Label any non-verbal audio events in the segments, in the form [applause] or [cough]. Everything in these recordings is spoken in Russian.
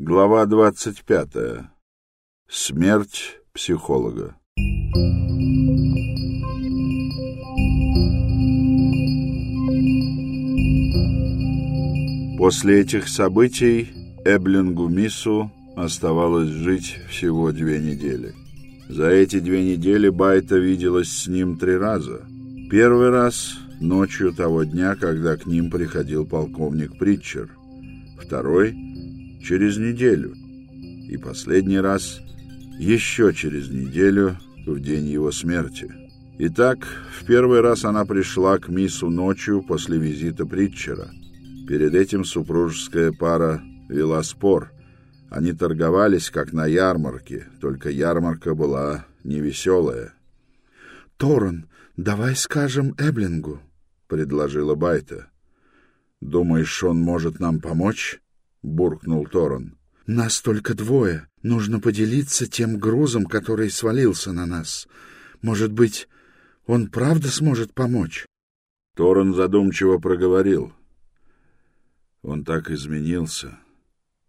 Глава двадцать пятая. Смерть психолога. После этих событий Эблингу Миссу оставалось жить всего две недели. За эти две недели Байта виделась с ним три раза. Первый раз ночью того дня, когда к ним приходил полковник Притчер. Второй — через неделю. И последний раз еще через неделю, в день его смерти. Итак, в первый раз она пришла к миссу ночью после визита Притчера. Перед этим супружеская пара вела спор. Они торговались, как на ярмарке, только ярмарка была невеселая. «Торон, давай скажем Эблингу», — предложила Байта. «Думаешь, он может нам помочь?» — буркнул Торон. «Нас только двое. Нужно поделиться тем грузом, который свалился на нас. Может быть, он правда сможет помочь?» Торон задумчиво проговорил. Он так изменился.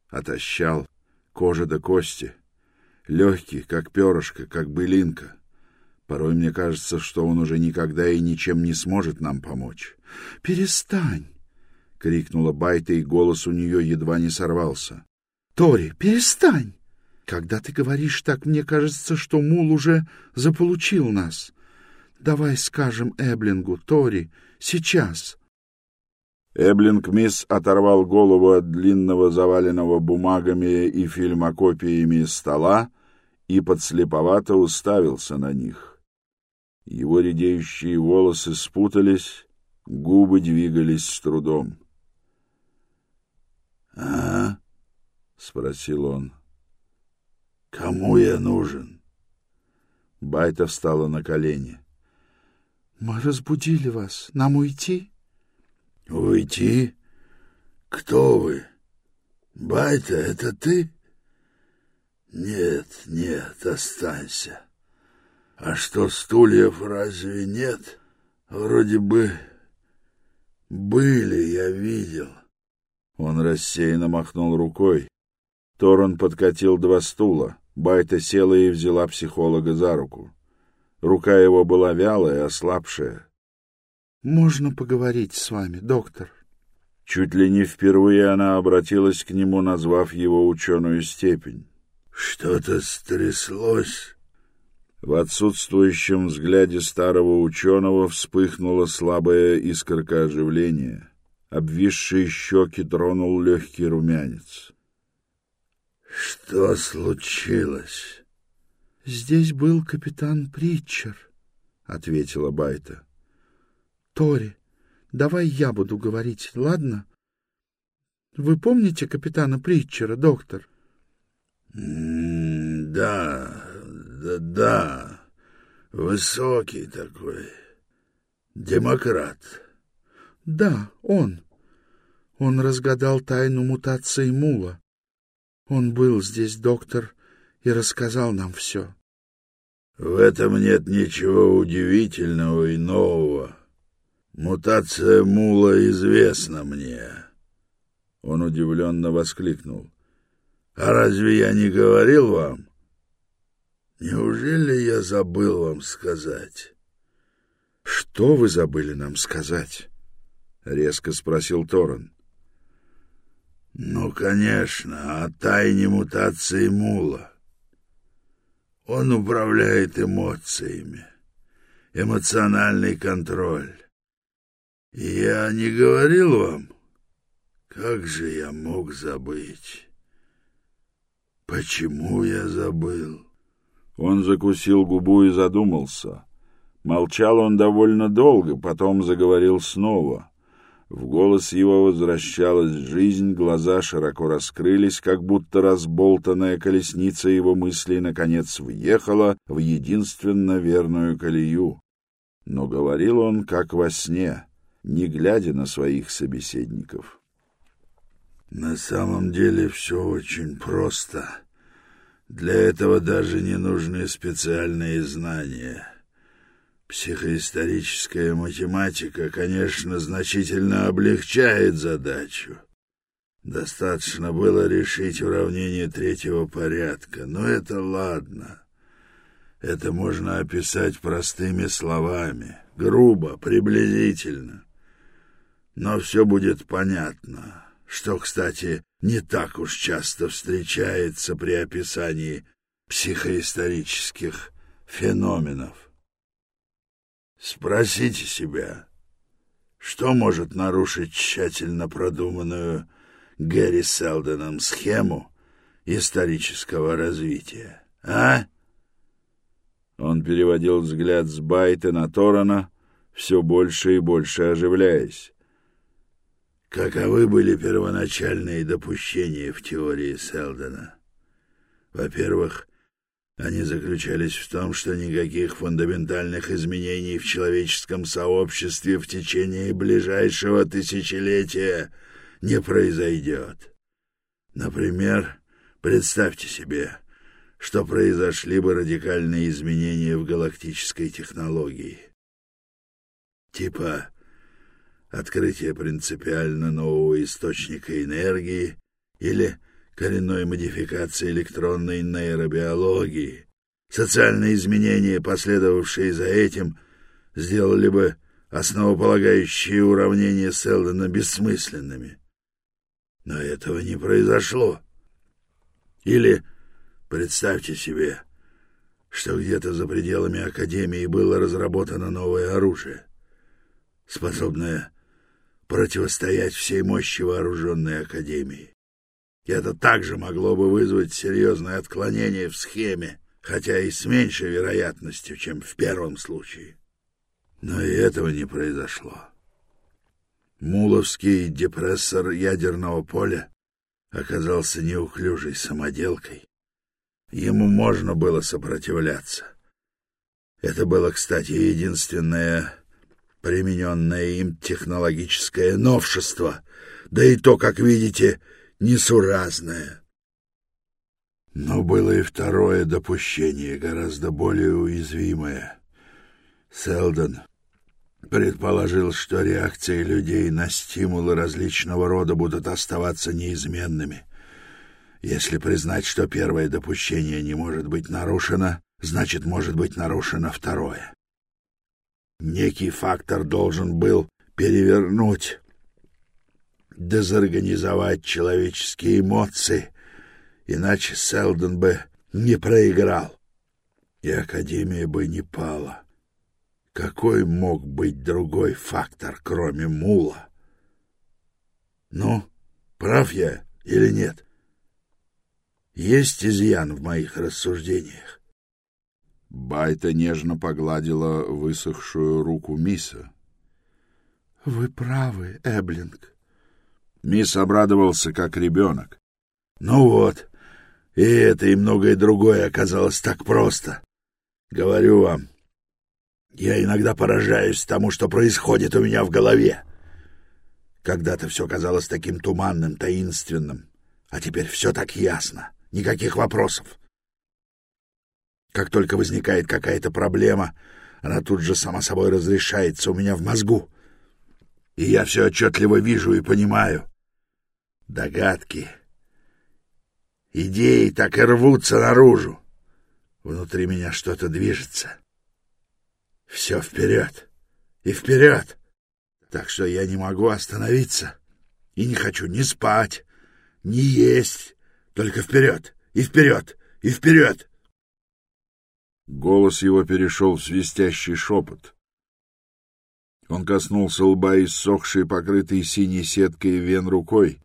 Отощал, кожа до кости. Легкий, как перышко, как былинка. Порой мне кажется, что он уже никогда и ничем не сможет нам помочь. «Перестань!» — крикнула Байта, и голос у нее едва не сорвался. «Тори, перестань! Когда ты говоришь так, мне кажется, что Мул уже заполучил нас. Давай скажем Эблингу, Тори, сейчас!» Эблинг Мисс оторвал голову от длинного заваленного бумагами и фильмокопиями стола и подслеповато уставился на них. Его редеющие волосы спутались, губы двигались с трудом. — А? — спросил он. — Кому я нужен? Байта встала на колени. — Мы разбудили вас. Нам уйти? — Уйти? Кто вы? Байта, это ты? Нет, нет, останься. А что, стульев разве нет? Вроде бы были, я видел. Он рассеянно махнул рукой. Торон подкатил два стула. Байта села и взяла психолога за руку. Рука его была вялая, ослабшая. Можно поговорить с вами, доктор? Чуть ли не впервые она обратилась к нему, назвав его ученую степень. Что-то стряслось. В отсутствующем взгляде старого ученого вспыхнула слабая искорка оживления. Обвисшие щеки тронул легкий румянец. Что случилось? Здесь был капитан Притчер, ответила Байта. Тори, давай я буду говорить, ладно? Вы помните капитана Притчера, доктор? да, да, да. Высокий такой. Демократ. Да, он. Он разгадал тайну мутации мула. Он был здесь, доктор, и рассказал нам все. В этом нет ничего удивительного и нового. Мутация мула известна мне. Он удивленно воскликнул. А разве я не говорил вам? Неужели я забыл вам сказать? Что вы забыли нам сказать? Резко спросил Торрен. Ну, конечно, о тайне мутации мула. Он управляет эмоциями. Эмоциональный контроль. Я не говорил вам? Как же я мог забыть? Почему я забыл? Он закусил губу и задумался. Молчал он довольно долго, потом заговорил снова. В голос его возвращалась жизнь, глаза широко раскрылись, как будто разболтанная колесница его мыслей наконец въехала в единственно верную колею. Но говорил он как во сне — не глядя на своих собеседников. На самом деле все очень просто. Для этого даже не нужны специальные знания. Психоисторическая математика, конечно, значительно облегчает задачу. Достаточно было решить уравнение третьего порядка, но это ладно. Это можно описать простыми словами, грубо, приблизительно. Но все будет понятно, что, кстати, не так уж часто встречается при описании психоисторических феноменов. Спросите себя, что может нарушить тщательно продуманную Гэри Селденом схему исторического развития, а? Он переводил взгляд с Байта на Торана, все больше и больше оживляясь. Каковы были первоначальные допущения в теории Селдена? Во-первых, они заключались в том, что никаких фундаментальных изменений в человеческом сообществе в течение ближайшего тысячелетия не произойдет. Например, представьте себе, что произошли бы радикальные изменения в галактической технологии. Типа открытие принципиально нового источника энергии или коренной модификации электронной нейробиологии. Социальные изменения, последовавшие за этим, сделали бы основополагающие уравнения Селдона бессмысленными. Но этого не произошло. Или представьте себе, что где-то за пределами Академии было разработано новое оружие, способное противостоять всей мощи вооруженной Академии. Это также могло бы вызвать серьезное отклонение в схеме, хотя и с меньшей вероятностью, чем в первом случае. Но и этого не произошло. Муловский депрессор ядерного поля оказался неуклюжей самоделкой. Ему можно было сопротивляться. Это было, кстати, единственное примененное им технологическое новшество, да и то, как видите, несуразное. Но было и второе допущение, гораздо более уязвимое. Селдон предположил, что реакции людей на стимулы различного рода будут оставаться неизменными. Если признать, что первое допущение не может быть нарушено, значит, может быть нарушено второе. Некий фактор должен был перевернуть дезорганизовать человеческие эмоции, иначе Селдон бы не проиграл, и Академия бы не пала. Какой мог быть другой фактор, кроме мула? Ну, прав я или нет? Есть изъян в моих рассуждениях. Байта нежно погладила высохшую руку Миса. — Вы правы, Эблинг. Мисс обрадовался, как ребенок. «Ну вот, и это, и многое другое оказалось так просто. Говорю вам, я иногда поражаюсь тому, что происходит у меня в голове. Когда-то все казалось таким туманным, таинственным, а теперь все так ясно, никаких вопросов. Как только возникает какая-то проблема, она тут же сама собой разрешается у меня в мозгу и я все отчетливо вижу и понимаю. Догадки, идеи так и рвутся наружу. Внутри меня что-то движется. Все вперед и вперед. Так что я не могу остановиться и не хочу ни спать, ни есть, только вперед и вперед и вперед. Голос его перешел в свистящий шепот. Он коснулся лба иссохшей, покрытой синей сеткой вен рукой.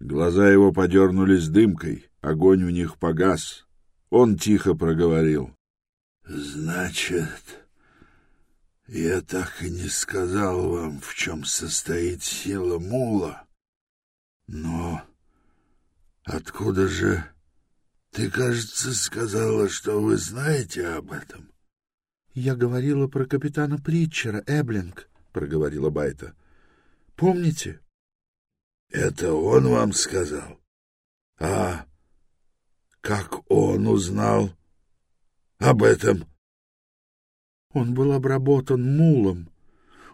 Глаза его подернулись дымкой, огонь в них погас. Он тихо проговорил. — Значит, я так и не сказал вам, в чем состоит сила мула. Но откуда же... Ты, кажется, сказала, что вы знаете об этом. «Я говорила про капитана Притчера, Эблинг», — проговорила Байта. «Помните?» «Это он вам сказал? А как он узнал об этом?» «Он был обработан мулом.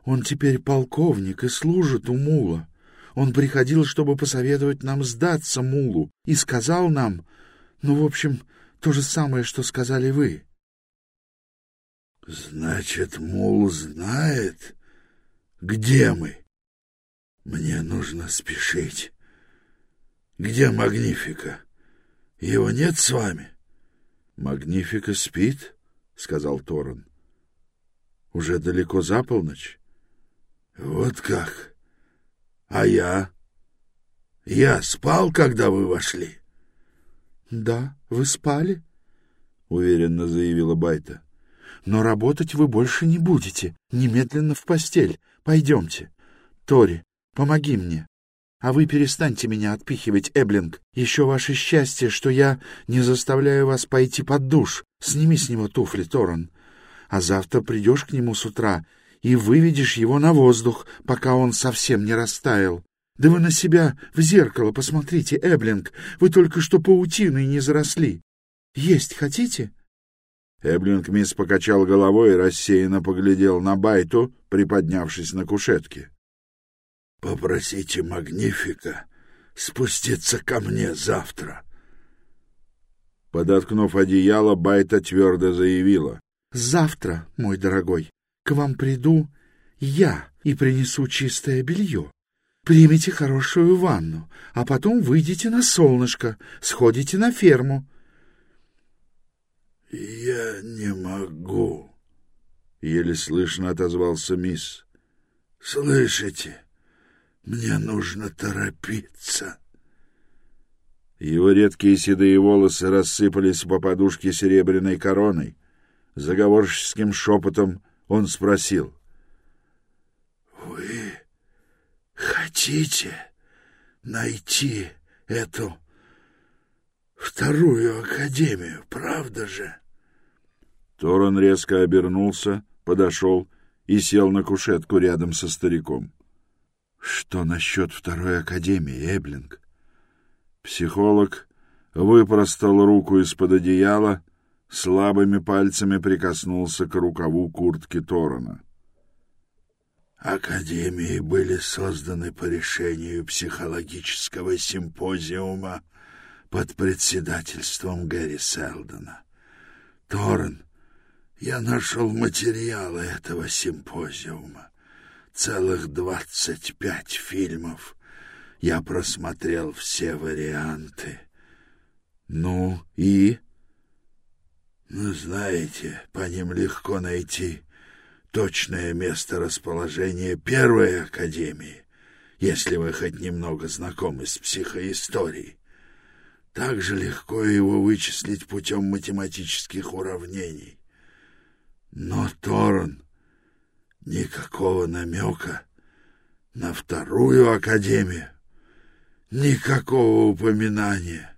Он теперь полковник и служит у мула. Он приходил, чтобы посоветовать нам сдаться Мулу, и сказал нам, ну, в общем, то же самое, что сказали вы. — Значит, Мул знает, где мы? Мне нужно спешить. Где Магнифика? Его нет с вами? Магнифика спит, сказал Торон. Уже далеко за полночь. Вот как. А я? Я спал, когда вы вошли. Да, вы спали, уверенно заявила Байта. Но работать вы больше не будете. Немедленно в постель. Пойдемте. Тори, помоги мне. А вы перестаньте меня отпихивать, Эблинг. Еще ваше счастье, что я не заставляю вас пойти под душ. Сними с него туфли, Торон. А завтра придешь к нему с утра и выведешь его на воздух, пока он совсем не растаял. Да вы на себя в зеркало посмотрите, Эблинг. Вы только что паутиной не заросли. Есть хотите? Эблинг мисс покачал головой и рассеянно поглядел на Байту, приподнявшись на кушетке. Попросите Магнифика спуститься ко мне завтра. Подоткнув одеяло, Байта твердо заявила. — Завтра, мой дорогой, к вам приду я и принесу чистое белье. Примите хорошую ванну, а потом выйдите на солнышко, сходите на ферму. — Я не могу, — еле слышно отозвался мисс. — Слышите? — мне нужно торопиться. Его редкие седые волосы рассыпались по подушке серебряной короной. Заговорческим шепотом он спросил. — Вы хотите найти эту вторую академию, правда же? Торон резко обернулся, подошел и сел на кушетку рядом со стариком. Что насчет второй академии, Эблинг? Психолог выпростал руку из-под одеяла, слабыми пальцами прикоснулся к рукаву куртки Торона. Академии были созданы по решению психологического симпозиума под председательством Гэри Селдона. Торрен, я нашел материалы этого симпозиума целых двадцать пять фильмов. Я просмотрел все варианты. Ну и? Ну, знаете, по ним легко найти точное место расположения первой академии, если вы хоть немного знакомы с психоисторией. Так же легко его вычислить путем математических уравнений. Но Торн Никакого намека на вторую академию. Никакого упоминания.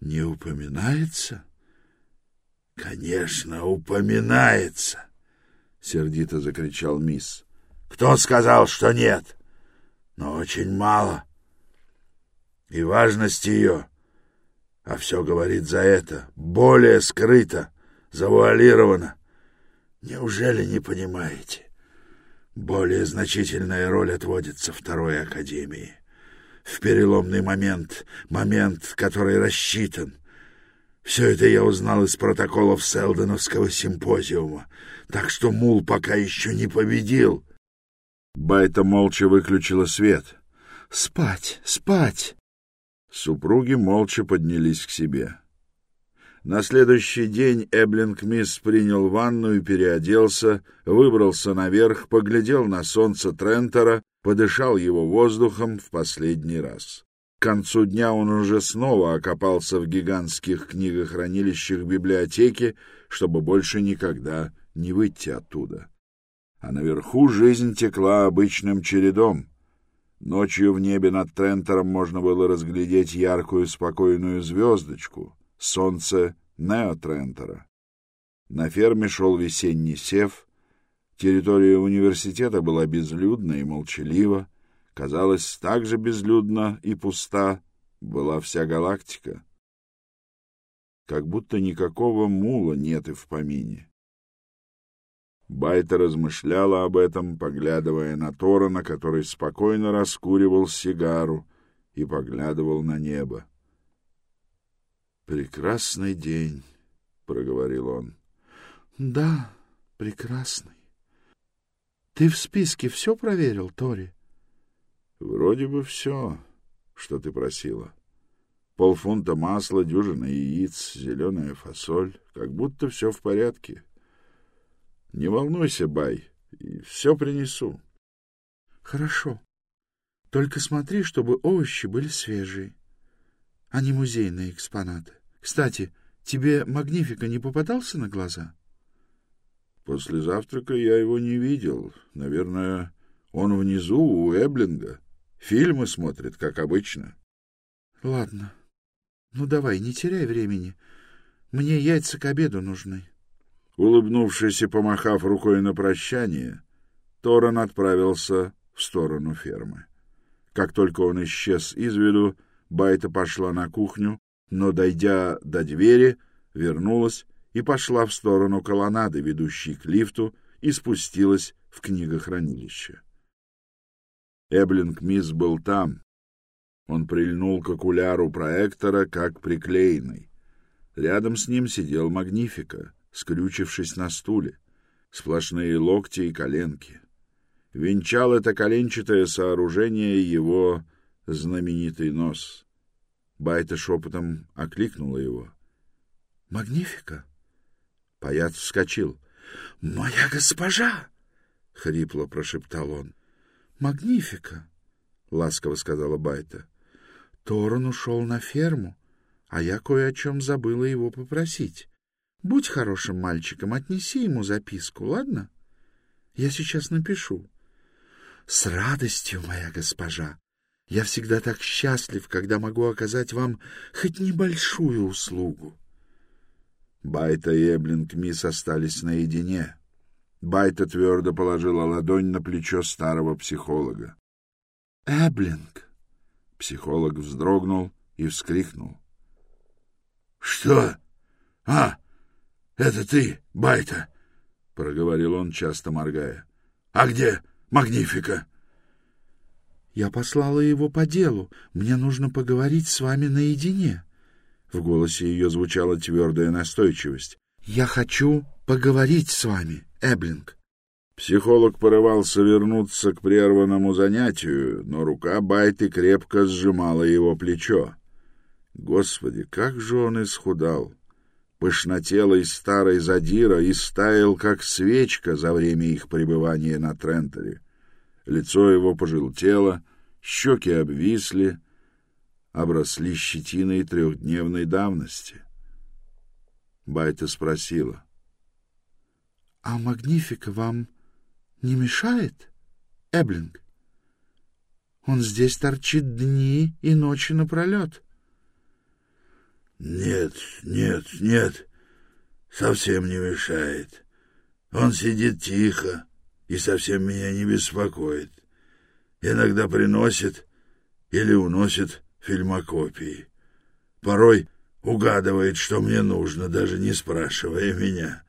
Не упоминается? Конечно, упоминается, сердито закричал мисс. Кто сказал, что нет? Но очень мало. И важность ее, а все говорит за это, более скрыто, завуалировано. Неужели не понимаете? Более значительная роль отводится второй академии. В переломный момент, момент, который рассчитан. Все это я узнал из протоколов Селдоновского симпозиума, так что Мул пока еще не победил. Байта молча выключила свет. «Спать, спать!» Супруги молча поднялись к себе. На следующий день Эблинг Мисс принял ванну и переоделся, выбрался наверх, поглядел на солнце Трентера, подышал его воздухом в последний раз. К концу дня он уже снова окопался в гигантских книгохранилищах библиотеки, чтобы больше никогда не выйти оттуда. А наверху жизнь текла обычным чередом. Ночью в небе над Трентером можно было разглядеть яркую спокойную звездочку — солнце Неотрентера. На ферме шел весенний сев. Территория университета была безлюдна и молчалива. Казалось, так же безлюдна и пуста была вся галактика. Как будто никакого мула нет и в помине. Байта размышляла об этом, поглядывая на Торана, который спокойно раскуривал сигару и поглядывал на небо. «Прекрасный день», — проговорил он. «Да, прекрасный. Ты в списке все проверил, Тори?» «Вроде бы все, что ты просила. Полфунта масла, дюжина яиц, зеленая фасоль. Как будто все в порядке». Не волнуйся, Бай, все принесу. Хорошо. Только смотри, чтобы овощи были свежие, а не музейные экспонаты. Кстати, тебе Магнифика не попадался на глаза? После завтрака я его не видел. Наверное, он внизу у Эблинга. Фильмы смотрит, как обычно. Ладно. Ну давай, не теряй времени. Мне яйца к обеду нужны. Улыбнувшись и помахав рукой на прощание, Торан отправился в сторону фермы. Как только он исчез из виду, Байта пошла на кухню, но, дойдя до двери, вернулась и пошла в сторону колоннады, ведущей к лифту, и спустилась в книгохранилище. Эблинг Мисс был там. Он прильнул к окуляру проектора, как приклеенный. Рядом с ним сидел Магнифика — скрючившись на стуле, сплошные локти и коленки. Венчал это коленчатое сооружение его знаменитый нос. Байта шепотом окликнула его. «Магнифика!» Паят вскочил. «Моя госпожа!» — хрипло прошептал он. «Магнифика!» — ласково сказала Байта. «Торон ушел на ферму, а я кое о чем забыла его попросить. Будь хорошим мальчиком, отнеси ему записку, ладно? Я сейчас напишу. С радостью, моя госпожа. Я всегда так счастлив, когда могу оказать вам хоть небольшую услугу. Байта и Эблинг Мисс остались наедине. Байта твердо положила ладонь на плечо старого психолога. «Эблинг!» Психолог вздрогнул и вскрикнул. «Что? А, это ты, Байта, — проговорил он, часто моргая. — А где Магнифика? — Я послала его по делу. Мне нужно поговорить с вами наедине. В голосе ее звучала твердая настойчивость. — Я хочу поговорить с вами, Эблинг. Психолог порывался вернуться к прерванному занятию, но рука Байты крепко сжимала его плечо. Господи, как же он исхудал! Пышнотелый старый задира истаял, как свечка за время их пребывания на Трентере. Лицо его пожелтело, щеки обвисли, обросли щетиной трехдневной давности. Байта спросила. — А Магнифика вам не мешает, Эблинг? Он здесь торчит дни и ночи напролет. — нет, нет, нет, совсем не мешает. Он сидит тихо и совсем меня не беспокоит. Иногда приносит или уносит фильмокопии. Порой угадывает, что мне нужно, даже не спрашивая меня.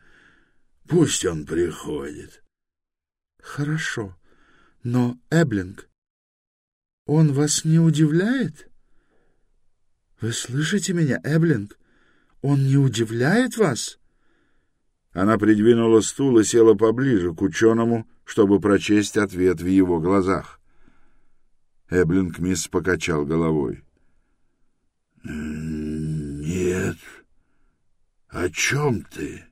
Пусть он приходит. Хорошо, но Эблинг, он вас не удивляет? — «Вы слышите меня, Эблинг? Он не удивляет вас?» Она придвинула стул и села поближе к ученому, чтобы прочесть ответ в его глазах. Эблинг мисс покачал головой. «Нет. О чем ты?»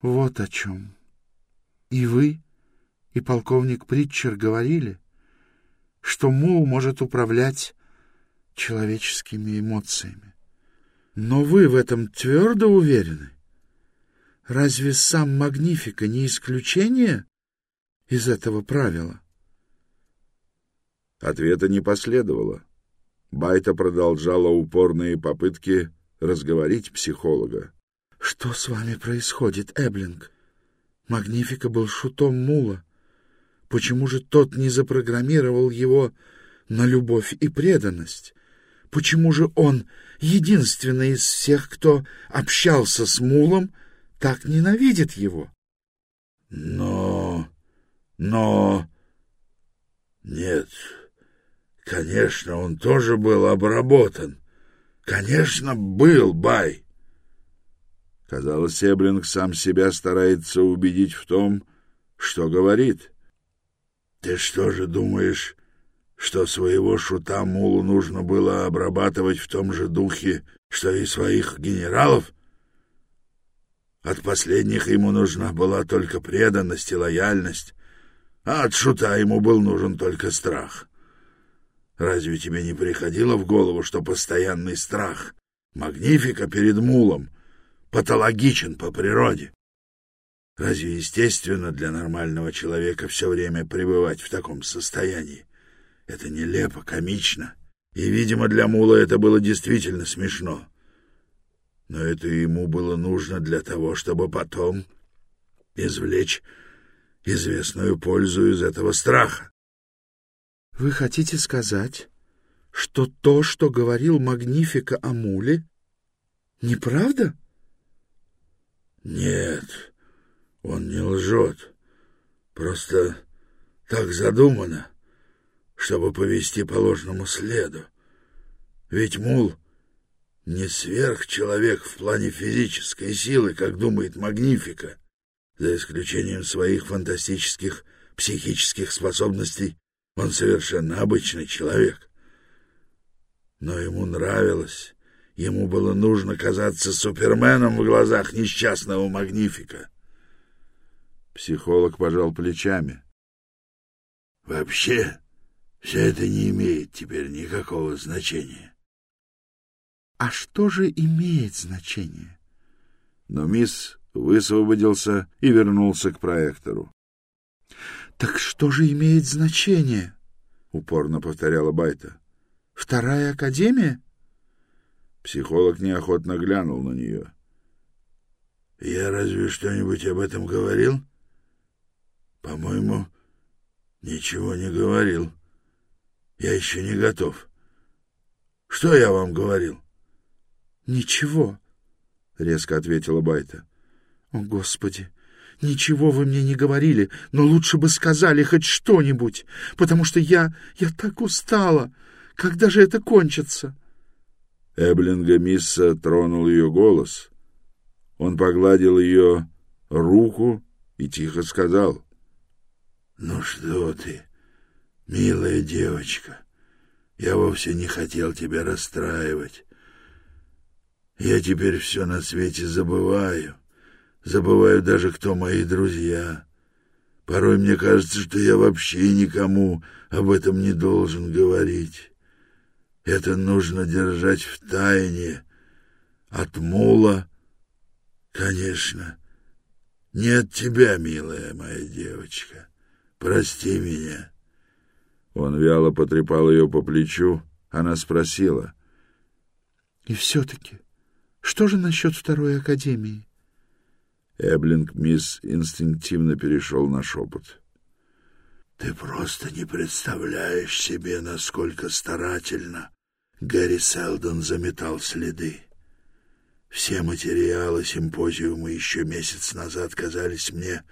«Вот о чем. И вы, и полковник Притчер говорили, что Мул может управлять человеческими эмоциями. Но вы в этом твердо уверены? Разве сам Магнифика не исключение из этого правила? Ответа не последовало. Байта продолжала упорные попытки разговорить психолога. — Что с вами происходит, Эблинг? Магнифика был шутом Мула. Почему же тот не запрограммировал его на любовь и преданность? Почему же он, единственный из всех, кто общался с Мулом, так ненавидит его? Но... но... Нет, конечно, он тоже был обработан. Конечно, был, Бай. Казалось, Эблинг сам себя старается убедить в том, что говорит. Ты что же думаешь, что своего шута Мулу нужно было обрабатывать в том же духе, что и своих генералов? От последних ему нужна была только преданность и лояльность, а от шута ему был нужен только страх. Разве тебе не приходило в голову, что постоянный страх, магнифика перед мулом, патологичен по природе? Разве естественно для нормального человека все время пребывать в таком состоянии? Это нелепо, комично, и, видимо, для мула это было действительно смешно. Но это ему было нужно для того, чтобы потом извлечь известную пользу из этого страха. — Вы хотите сказать, что то, что говорил Магнифика о муле, неправда? — Нет, он не лжет. Просто так задумано, чтобы повести по ложному следу. Ведь мул не сверхчеловек в плане физической силы, как думает Магнифика, за исключением своих фантастических психических способностей. Он совершенно обычный человек. Но ему нравилось, ему было нужно казаться суперменом в глазах несчастного Магнифика. Психолог пожал плечами. Вообще, все это не имеет теперь никакого значения. А что же имеет значение? Но мисс высвободился и вернулся к проектору. Так что же имеет значение? упорно повторяла Байта. Вторая академия? Психолог неохотно глянул на нее. Я разве что-нибудь об этом говорил? По-моему, ничего не говорил. Я еще не готов. Что я вам говорил? Ничего, резко ответила Байта. О, господи, ничего вы мне не говорили, но лучше бы сказали хоть что-нибудь, потому что я я так устала. Когда же это кончится? Эблинга Мисса тронул ее голос. Он погладил ее руку и тихо сказал: "Ну что ты, милая девочка, я вовсе не хотел тебя расстраивать. Я теперь все на свете забываю, забываю даже, кто мои друзья. Порой мне кажется, что я вообще никому об этом не должен говорить. Это нужно держать в тайне. От мула, конечно, не от тебя, милая моя девочка. Прости меня. Он вяло потрепал ее по плечу. Она спросила. — И все-таки что же насчет второй академии? Эблинг мисс инстинктивно перешел на шепот. Ты просто не представляешь себе, насколько старательно Гэри Селдон заметал следы. Все материалы симпозиума еще месяц назад казались мне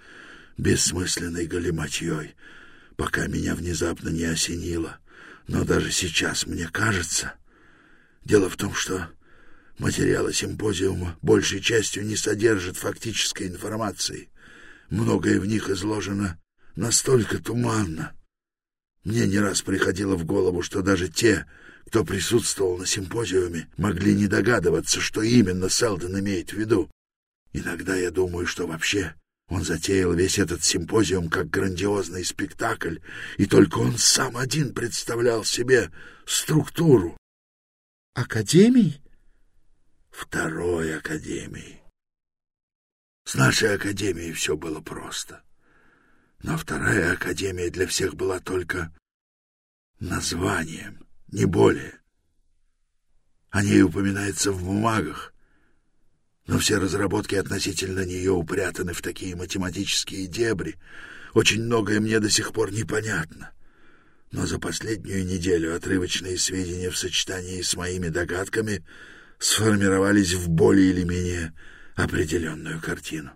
бессмысленной галиматьей, пока меня внезапно не осенило. Но даже сейчас мне кажется... Дело в том, что Материалы симпозиума большей частью не содержат фактической информации. Многое в них изложено настолько туманно. Мне не раз приходило в голову, что даже те, кто присутствовал на симпозиуме, могли не догадываться, что именно Селдон имеет в виду. Иногда я думаю, что вообще он затеял весь этот симпозиум как грандиозный спектакль, и только он сам один представлял себе структуру. «Академий?» второй академии. С нашей академией все было просто. Но вторая академия для всех была только названием, не более. О ней упоминается в бумагах, но все разработки относительно нее упрятаны в такие математические дебри. Очень многое мне до сих пор непонятно. Но за последнюю неделю отрывочные сведения в сочетании с моими догадками — сформировались в более или менее определенную картину.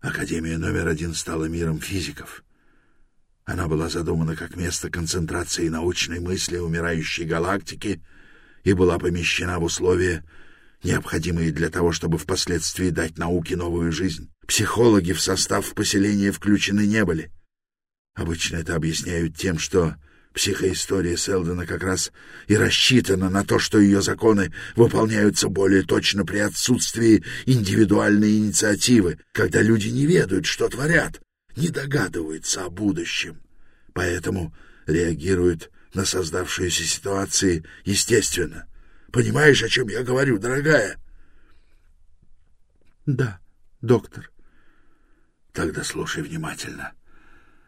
Академия номер один стала миром физиков. Она была задумана как место концентрации научной мысли умирающей галактики и была помещена в условия, необходимые для того, чтобы впоследствии дать науке новую жизнь. Психологи в состав поселения включены не были. Обычно это объясняют тем, что психоистория Селдена как раз и рассчитана на то, что ее законы выполняются более точно при отсутствии индивидуальной инициативы, когда люди не ведают, что творят, не догадываются о будущем. Поэтому реагируют на создавшиеся ситуации естественно. Понимаешь, о чем я говорю, дорогая? — Да, доктор. — Тогда слушай внимательно.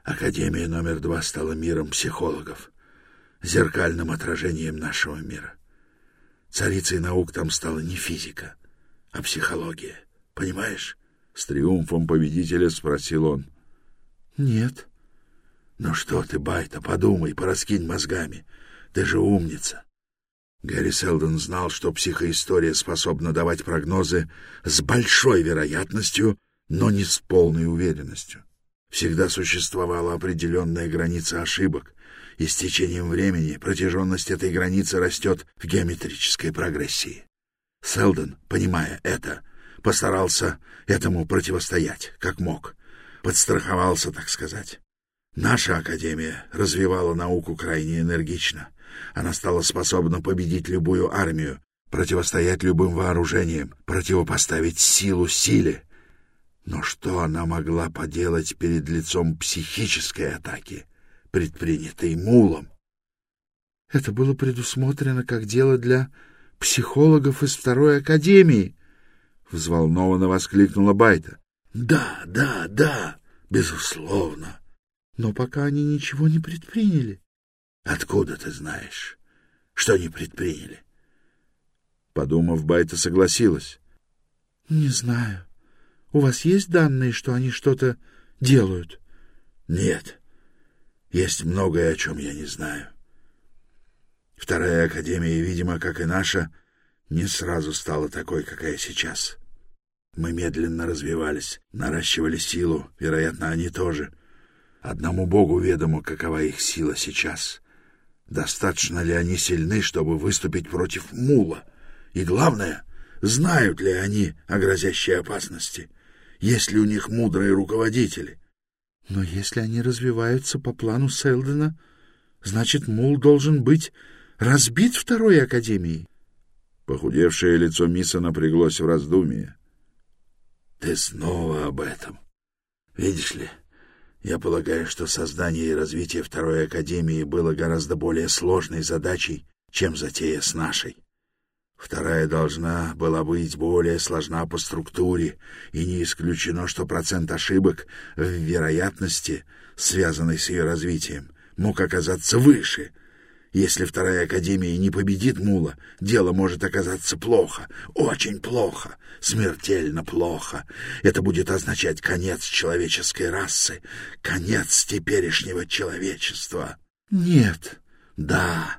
Академия номер два стала миром психологов, зеркальным отражением нашего мира. Царицей наук там стала не физика, а психология. Понимаешь? С триумфом победителя спросил он. — Нет. — Ну что ты, Байта, подумай, пораскинь мозгами. Ты же умница. Гарри Селдон знал, что психоистория способна давать прогнозы с большой вероятностью, но не с полной уверенностью. Всегда существовала определенная граница ошибок, и с течением времени протяженность этой границы растет в геометрической прогрессии. Селдон, понимая это, постарался этому противостоять, как мог, подстраховался, так сказать. Наша Академия развивала науку крайне энергично — она стала способна победить любую армию, противостоять любым вооружениям, противопоставить силу силе. Но что она могла поделать перед лицом психической атаки, предпринятой мулом? Это было предусмотрено как дело для психологов из второй академии, взволнованно воскликнула Байта. Да, да, да, безусловно. Но пока они ничего не предприняли. Откуда ты знаешь, что они предприняли? Подумав, Байта согласилась. — Не знаю. У вас есть данные, что они что-то делают? — Нет. Есть многое, о чем я не знаю. Вторая Академия, видимо, как и наша, не сразу стала такой, какая сейчас. Мы медленно развивались, наращивали силу, вероятно, они тоже. Одному Богу ведомо, какова их сила сейчас. Достаточно ли они сильны, чтобы выступить против мула? И главное, знают ли они о грозящей опасности? Есть ли у них мудрые руководители? Но если они развиваются по плану Селдена, значит, мул должен быть разбит второй академией. Похудевшее лицо Миса напряглось в раздумье. — Ты снова об этом. Видишь ли, я полагаю, что создание и развитие Второй Академии было гораздо более сложной задачей, чем затея с нашей. Вторая должна была быть более сложна по структуре, и не исключено, что процент ошибок в вероятности, связанной с ее развитием, мог оказаться выше — если вторая академия не победит Мула, дело может оказаться плохо, очень плохо, смертельно плохо. Это будет означать конец человеческой расы, конец теперешнего человечества. Нет. Да.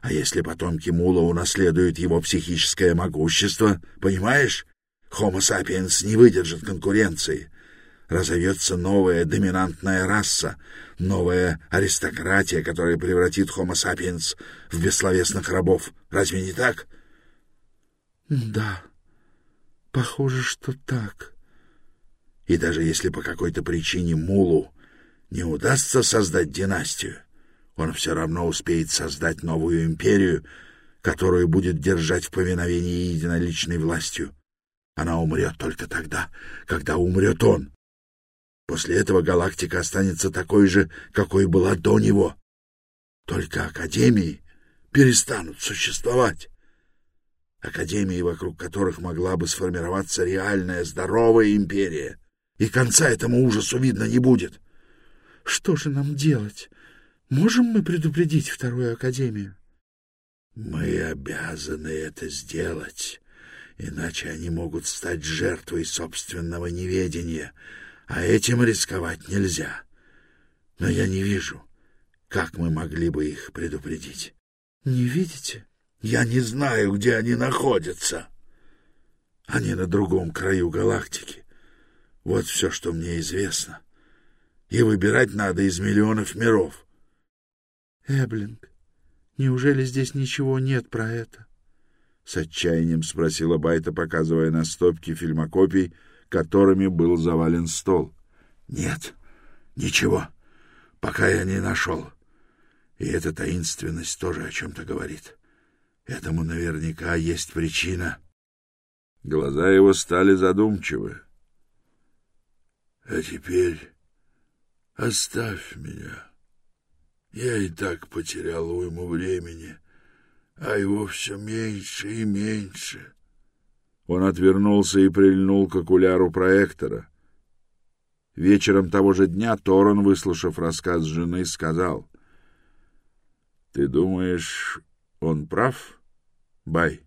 А если потомки Мула унаследуют его психическое могущество, понимаешь? Homo sapiens не выдержит конкуренции разовьется новая доминантная раса, новая аристократия, которая превратит Homo sapiens в бессловесных рабов. Разве не так? Да, похоже, что так. И даже если по какой-то причине Мулу не удастся создать династию, он все равно успеет создать новую империю, которую будет держать в повиновении единоличной властью. Она умрет только тогда, когда умрет он. После этого галактика останется такой же, какой была до него. Только Академии перестанут существовать. Академии, вокруг которых могла бы сформироваться реальная здоровая империя. И конца этому ужасу видно не будет. Что же нам делать? Можем мы предупредить Вторую Академию? Мы обязаны это сделать, иначе они могут стать жертвой собственного неведения — а этим рисковать нельзя. Но я не вижу, как мы могли бы их предупредить. — Не видите? — Я не знаю, где они находятся. Они на другом краю галактики. Вот все, что мне известно. И выбирать надо из миллионов миров. Эблинг, неужели здесь ничего нет про это? С отчаянием спросила Байта, показывая на стопки фильмокопий, которыми был завален стол. Нет, ничего, пока я не нашел. И эта таинственность тоже о чем-то говорит. Этому наверняка есть причина. Глаза его стали задумчивы. А теперь оставь меня. Я и так потерял уйму времени, а его все меньше и меньше. Он отвернулся и прильнул к окуляру проектора. Вечером того же дня Торон, выслушав рассказ жены, сказал, «Ты думаешь, он прав, Бай?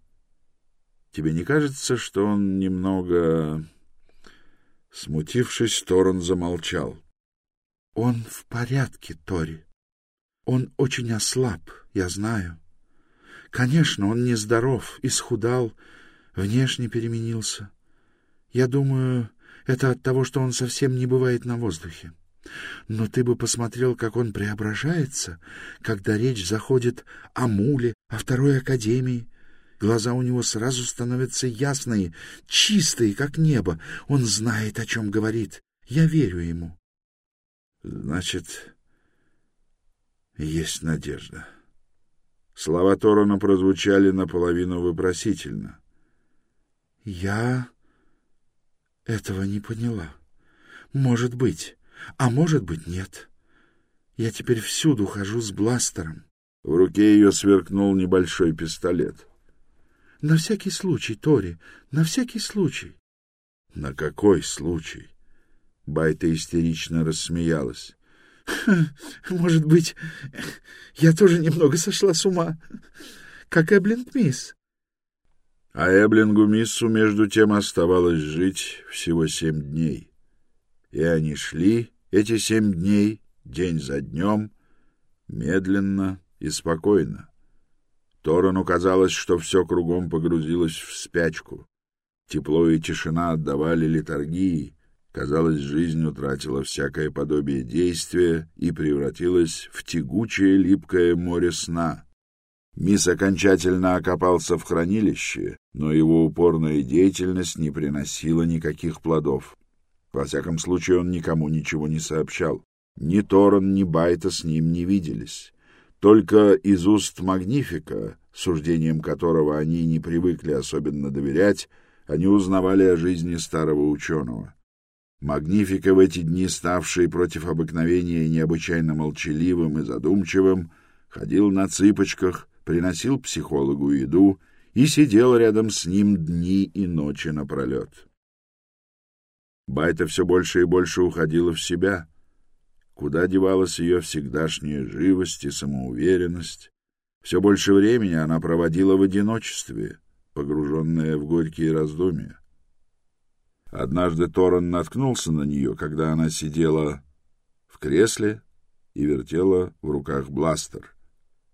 Тебе не кажется, что он немного...» Смутившись, Торон замолчал. «Он в порядке, Тори. Он очень ослаб, я знаю. Конечно, он нездоров, исхудал, внешне переменился. Я думаю, это от того, что он совсем не бывает на воздухе. Но ты бы посмотрел, как он преображается, когда речь заходит о Муле, о второй академии. Глаза у него сразу становятся ясные, чистые, как небо. Он знает, о чем говорит. Я верю ему. Значит, есть надежда. Слова Торона прозвучали наполовину вопросительно. Я этого не поняла. Может быть, а может быть нет. Я теперь всюду хожу с бластером. В руке ее сверкнул небольшой пистолет. На всякий случай, Тори, на всякий случай. На какой случай? Байта истерично рассмеялась. [laughs] Может быть, я тоже немного сошла с ума, как Эблинг Мисс. А Эблингу Миссу, между тем, оставалось жить всего семь дней. И они шли эти семь дней, день за днем, медленно и спокойно. Торону казалось, что все кругом погрузилось в спячку. Тепло и тишина отдавали литургии, Казалось, жизнь утратила всякое подобие действия и превратилась в тягучее липкое море сна. Мисс окончательно окопался в хранилище, но его упорная деятельность не приносила никаких плодов. Во всяком случае, он никому ничего не сообщал. Ни Торон, ни Байта с ним не виделись. Только из уст Магнифика, суждением которого они не привыкли особенно доверять, они узнавали о жизни старого ученого. Магнифика в эти дни, ставший против обыкновения необычайно молчаливым и задумчивым, ходил на цыпочках, приносил психологу еду и сидел рядом с ним дни и ночи напролет. Байта все больше и больше уходила в себя. Куда девалась ее всегдашняя живость и самоуверенность? Все больше времени она проводила в одиночестве, погруженная в горькие раздумья. Однажды Торрен наткнулся на нее, когда она сидела в кресле и вертела в руках бластер.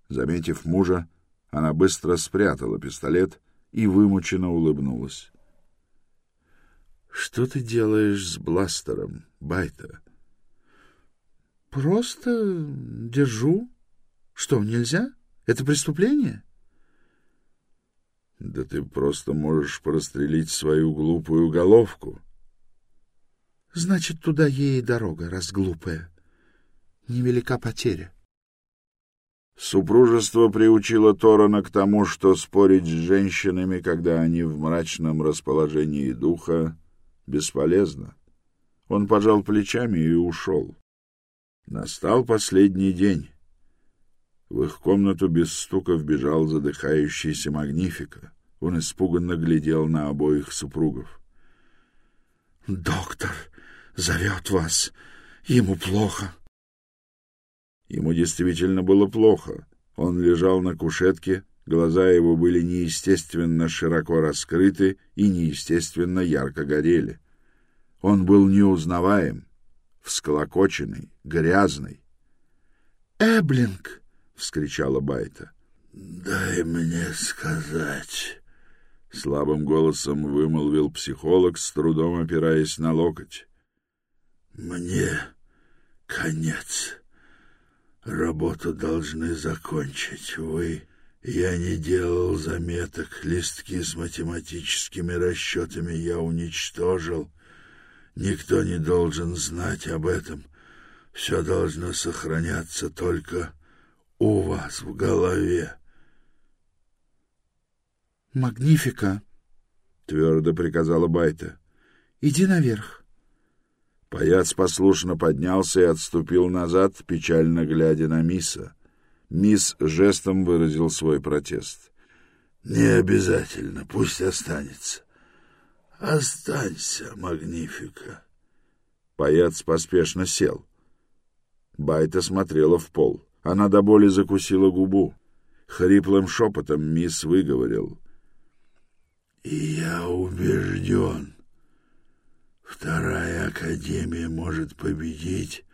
Заметив мужа, она быстро спрятала пистолет и вымученно улыбнулась. — Что ты делаешь с бластером, Байта? — Просто держу. Что, нельзя? Это преступление? Да ты просто можешь прострелить свою глупую головку. Значит, туда ей дорога, раз глупая. Невелика потеря. Супружество приучило Торана к тому, что спорить с женщинами, когда они в мрачном расположении духа, бесполезно. Он пожал плечами и ушел. Настал последний день. В их комнату без стука вбежал задыхающийся Магнифика. Он испуганно глядел на обоих супругов. «Доктор зовет вас. Ему плохо». Ему действительно было плохо. Он лежал на кушетке, глаза его были неестественно широко раскрыты и неестественно ярко горели. Он был неузнаваем, всколокоченный, грязный. «Эблинг!» — вскричала Байта. «Дай мне сказать», — слабым голосом вымолвил психолог, с трудом опираясь на локоть. Мне конец. Работу должны закончить вы. Я не делал заметок, листки с математическими расчетами я уничтожил. Никто не должен знать об этом. Все должно сохраняться только у вас в голове. «Магнифика!» — твердо приказала Байта. «Иди наверх». Паяц послушно поднялся и отступил назад, печально глядя на Миса. Мисс жестом выразил свой протест. «Не обязательно, пусть останется. Останься, Магнифика». Паяц поспешно сел. Байта смотрела в пол. Она до боли закусила губу. Хриплым шепотом мисс выговорил. «И я убежден, вторая академия может победить,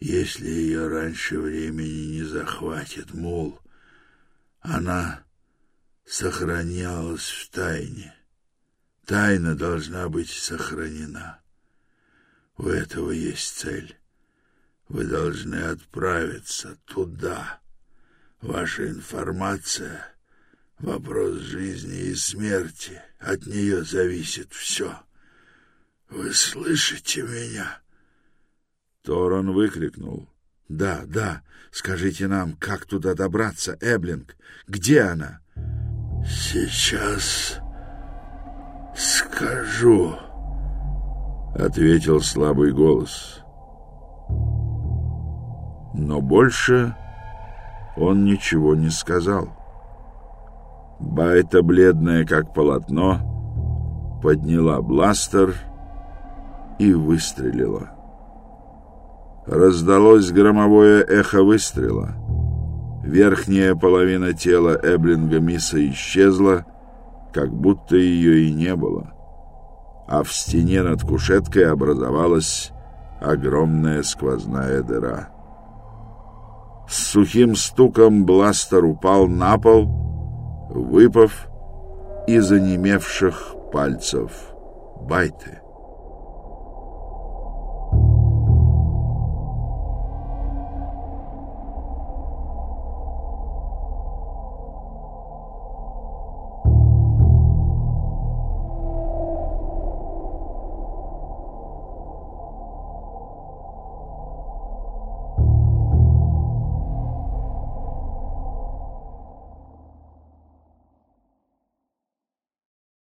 если ее раньше времени не захватит мул. Она сохранялась в тайне. Тайна должна быть сохранена. У этого есть цель. Вы должны отправиться туда. Ваша информация — вопрос жизни и смерти. От нее зависит все. Вы слышите меня?» Торон выкрикнул. «Да, да, скажите нам, как туда добраться, Эблинг? Где она?» «Сейчас скажу», — ответил слабый голос но больше он ничего не сказал. Байта, бледная как полотно, подняла бластер и выстрелила. Раздалось громовое эхо выстрела. Верхняя половина тела Эблинга Миса исчезла, как будто ее и не было. А в стене над кушеткой образовалась огромная сквозная дыра. С сухим стуком бластер упал на пол, выпав из онемевших пальцев Байты.